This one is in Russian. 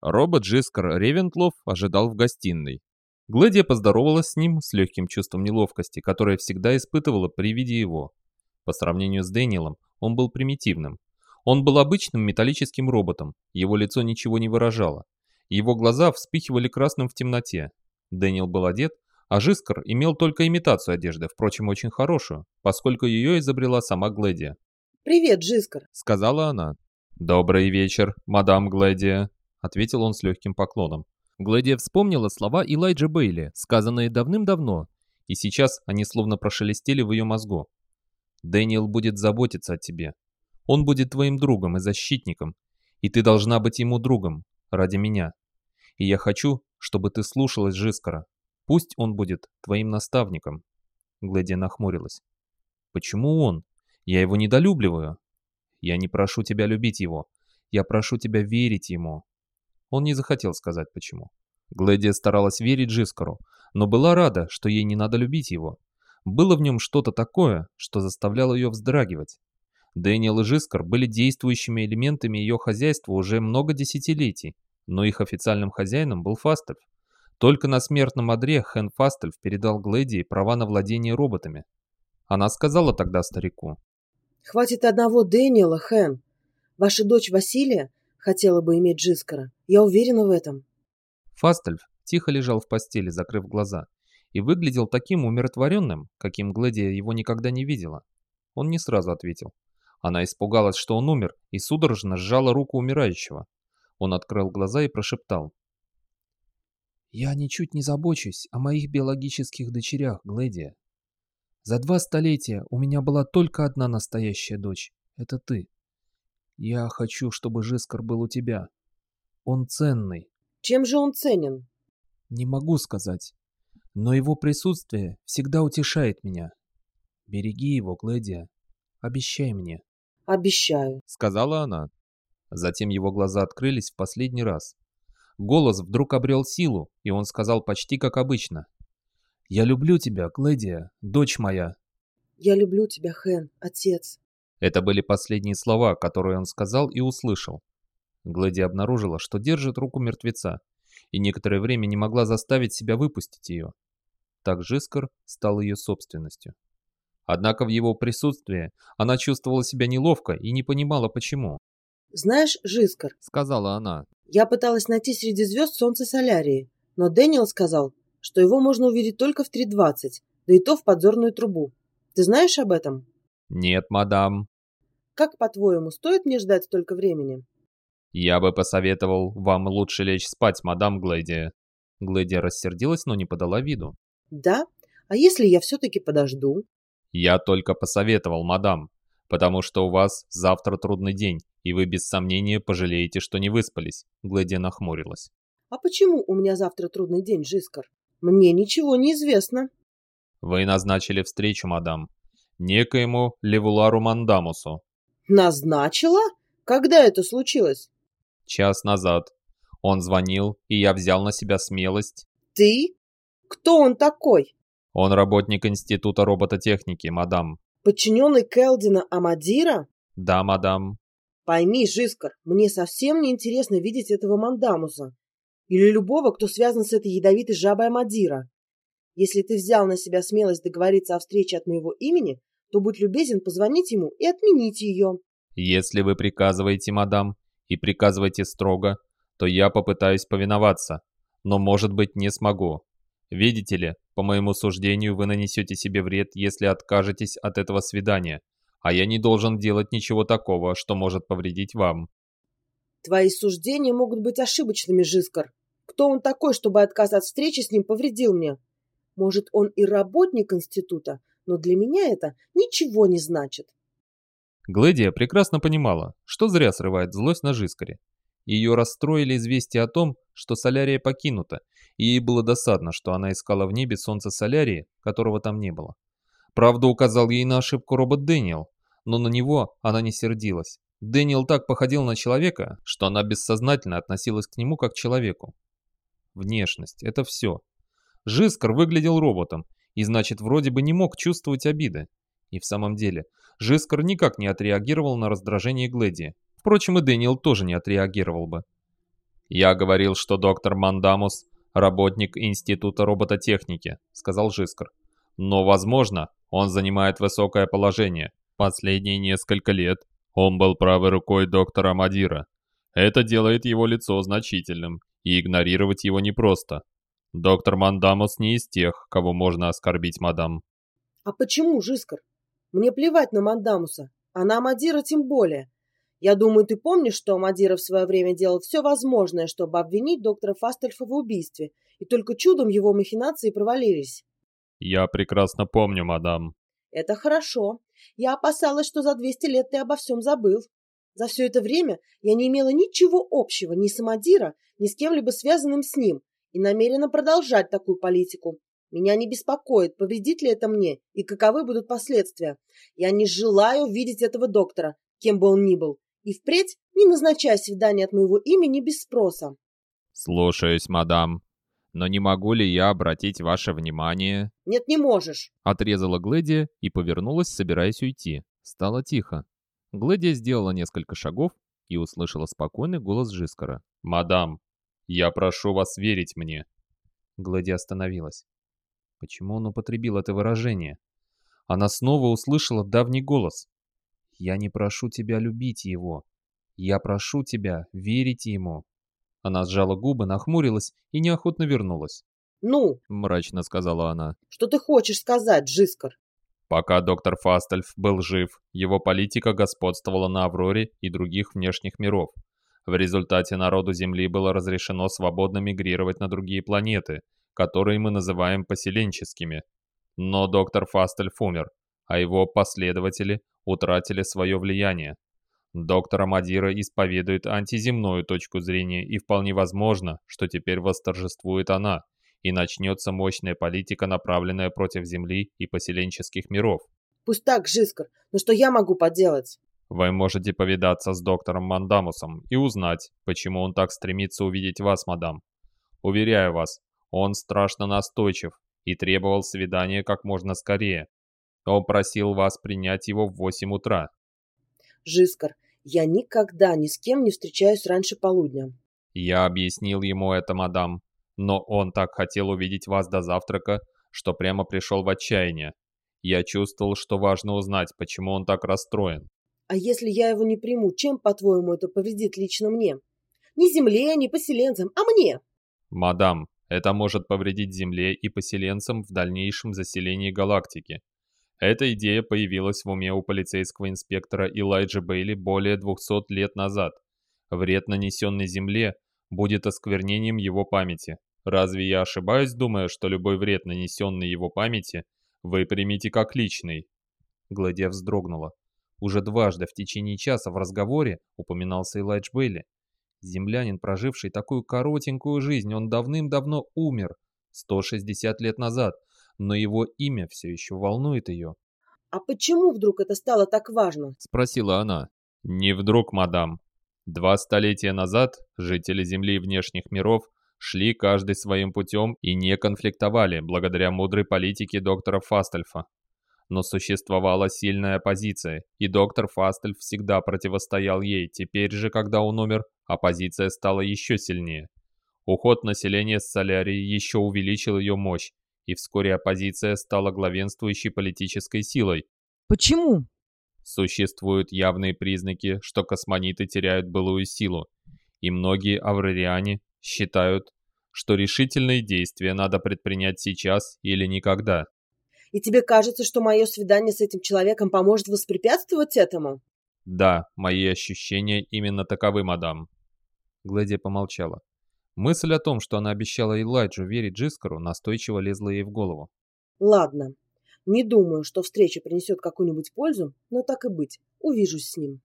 Робот Джискар Ревентлов ожидал в гостиной. Глэдия поздоровалась с ним с легким чувством неловкости, которое всегда испытывала при виде его. По сравнению с Дэниелом, он был примитивным. Он был обычным металлическим роботом, его лицо ничего не выражало. Его глаза вспыхивали красным в темноте. Дэниел был одет, а Жискар имел только имитацию одежды, впрочем, очень хорошую, поскольку ее изобрела сама Глэдия. «Привет, Джискар», — сказала она. «Добрый вечер, мадам Глэдия», — ответил он с легким поклоном. Глэдия вспомнила слова Элайджа Бейли, сказанные давным-давно, и сейчас они словно прошелестели в ее мозгу. «Дэниел будет заботиться о тебе. Он будет твоим другом и защитником, и ты должна быть ему другом, ради меня. И я хочу, чтобы ты слушалась Жискара. Пусть он будет твоим наставником». Глэдия нахмурилась. «Почему он? Я его недолюбливаю. Я не прошу тебя любить его. Я прошу тебя верить ему. Он не захотел сказать почему. Глэдия старалась верить Джискару, но была рада, что ей не надо любить его. Было в нем что-то такое, что заставляло ее вздрагивать. Дэниел и Джискар были действующими элементами ее хозяйства уже много десятилетий, но их официальным хозяином был Фастельф. Только на смертном одре Хэн Фастельф передал Глэдии права на владение роботами. Она сказала тогда старику. «Хватит одного Дэниела, Хэн. Ваша дочь Василия хотела бы иметь Джискара. Я уверена в этом. Фастельф тихо лежал в постели, закрыв глаза, и выглядел таким умиротворенным, каким Гледия его никогда не видела. Он не сразу ответил. Она испугалась, что он умер, и судорожно сжала руку умирающего. Он открыл глаза и прошептал. «Я ничуть не забочусь о моих биологических дочерях, Гледия. За два столетия у меня была только одна настоящая дочь. Это ты. Я хочу, чтобы Жискар был у тебя. Он ценный. Чем же он ценен? Не могу сказать. Но его присутствие всегда утешает меня. Береги его, Глэдия. Обещай мне. Обещаю, сказала она. Затем его глаза открылись в последний раз. Голос вдруг обрел силу, и он сказал почти как обычно. «Я люблю тебя, Глэдия, дочь моя». «Я люблю тебя, Хэн, отец». Это были последние слова, которые он сказал и услышал. Глэди обнаружила, что держит руку мертвеца, и некоторое время не могла заставить себя выпустить ее. Так Жискар стал ее собственностью. Однако в его присутствии она чувствовала себя неловко и не понимала, почему. «Знаешь, Жискар», — сказала она, — «я пыталась найти среди звезд солнце Солярии, но Дэниел сказал, что его можно увидеть только в 3.20, да и то в подзорную трубу. Ты знаешь об этом?» «Нет, мадам». «Как, по-твоему, стоит мне ждать столько времени?» «Я бы посоветовал вам лучше лечь спать, мадам Глэдия». Глэдия рассердилась, но не подала виду. «Да? А если я все-таки подожду?» «Я только посоветовал, мадам, потому что у вас завтра трудный день, и вы без сомнения пожалеете, что не выспались», — Глэдия нахмурилась. «А почему у меня завтра трудный день, Жискар? Мне ничего не известно». «Вы назначили встречу, мадам некоему Левулару Мандамусу. Назначила? Когда это случилось? Час назад. Он звонил, и я взял на себя смелость. Ты? Кто он такой? Он работник Института робототехники, мадам. Подчиненный Келдина Амадира? Да, мадам. Пойми, Жискар, мне совсем не интересно видеть этого Мандамуса. Или любого, кто связан с этой ядовитой жабой Амадира. Если ты взял на себя смелость договориться о встрече от моего имени, то будь любезен позвонить ему и отменить ее. Если вы приказываете, мадам, и приказываете строго, то я попытаюсь повиноваться, но, может быть, не смогу. Видите ли, по моему суждению, вы нанесете себе вред, если откажетесь от этого свидания, а я не должен делать ничего такого, что может повредить вам. Твои суждения могут быть ошибочными, Жискар. Кто он такой, чтобы отказ от встречи с ним повредил мне? Может, он и работник института, но для меня это ничего не значит. Глэдия прекрасно понимала, что зря срывает злость на Жискаре. Ее расстроили известия о том, что Солярия покинута, и ей было досадно, что она искала в небе солнце Солярии, которого там не было. Правда, указал ей на ошибку робот Дэниел, но на него она не сердилась. Дэниел так походил на человека, что она бессознательно относилась к нему как к человеку. Внешность — это все. Жискар выглядел роботом, и значит вроде бы не мог чувствовать обиды. И в самом деле, Жискар никак не отреагировал на раздражение Глэди. Впрочем, и Дэниел тоже не отреагировал бы. «Я говорил, что доктор Мандамус – работник Института робототехники», – сказал Жискар. «Но, возможно, он занимает высокое положение. Последние несколько лет он был правой рукой доктора Мадира. Это делает его лицо значительным, и игнорировать его непросто. Доктор Мандамус не из тех, кого можно оскорбить, мадам. А почему, Жискар? Мне плевать на Мандамуса, а на Амадира тем более. Я думаю, ты помнишь, что Амадира в свое время делал все возможное, чтобы обвинить доктора Фастельфа в убийстве, и только чудом его махинации провалились. Я прекрасно помню, мадам. Это хорошо. Я опасалась, что за 200 лет ты обо всем забыл. За все это время я не имела ничего общего ни с Амадира, ни с кем-либо связанным с ним, и намерена продолжать такую политику. Меня не беспокоит, повредит ли это мне и каковы будут последствия. Я не желаю видеть этого доктора, кем бы он ни был, и впредь не назначай свидание от моего имени без спроса. Слушаюсь, мадам. Но не могу ли я обратить ваше внимание? Нет, не можешь. Отрезала Глэдия и повернулась, собираясь уйти. Стало тихо. Глэдия сделала несколько шагов и услышала спокойный голос Жискара. «Мадам, я прошу вас верить мне». Глади остановилась. Почему он употребил это выражение? Она снова услышала давний голос. «Я не прошу тебя любить его. Я прошу тебя верить ему». Она сжала губы, нахмурилась и неохотно вернулась. «Ну?» — мрачно сказала она. «Что ты хочешь сказать, Джискар?» Пока доктор Фастельф был жив, его политика господствовала на Авроре и других внешних миров. В результате народу Земли было разрешено свободно мигрировать на другие планеты, которые мы называем поселенческими. Но доктор Фастельф умер, а его последователи утратили свое влияние. Доктор Амадира исповедует антиземную точку зрения, и вполне возможно, что теперь восторжествует она, и начнется мощная политика, направленная против Земли и поселенческих миров. Пусть так, Жискар, но что я могу поделать? Вы можете повидаться с доктором Мандамусом и узнать, почему он так стремится увидеть вас, мадам. Уверяю вас, он страшно настойчив и требовал свидания как можно скорее. Он просил вас принять его в 8 утра. Жискар, я никогда ни с кем не встречаюсь раньше полудня. Я объяснил ему это, мадам, но он так хотел увидеть вас до завтрака, что прямо пришел в отчаяние. Я чувствовал, что важно узнать, почему он так расстроен. А если я его не приму, чем, по-твоему, это повредит лично мне? Не земле, не поселенцам, а мне. Мадам, это может повредить Земле и поселенцам в дальнейшем заселении галактики. Эта идея появилась в уме у полицейского инспектора Элайджа Бейли более 200 лет назад. Вред, нанесенный Земле, будет осквернением его памяти. Разве я ошибаюсь, думая, что любой вред, нанесенный его памяти, вы примите как личный?» Гладия вздрогнула. Уже дважды в течение часа в разговоре упоминался Элайдж Бейли. Землянин, проживший такую коротенькую жизнь, он давным-давно умер, 160 лет назад, но его имя все еще волнует ее. «А почему вдруг это стало так важно?» — спросила она. «Не вдруг, мадам. Два столетия назад жители Земли и внешних миров шли каждый своим путем и не конфликтовали благодаря мудрой политике доктора Фастельфа но существовала сильная оппозиция, и доктор Фастель всегда противостоял ей. Теперь же, когда он умер, оппозиция стала еще сильнее. Уход населения с Солярии еще увеличил ее мощь, и вскоре оппозиция стала главенствующей политической силой. Почему? Существуют явные признаки, что космониты теряют былую силу, и многие аврариане считают, что решительные действия надо предпринять сейчас или никогда. И тебе кажется, что мое свидание с этим человеком поможет воспрепятствовать этому? Да, мои ощущения именно таковы, мадам. Глэдия помолчала. Мысль о том, что она обещала Элайджу верить Джискару, настойчиво лезла ей в голову. Ладно. Не думаю, что встреча принесет какую-нибудь пользу, но так и быть, увижусь с ним.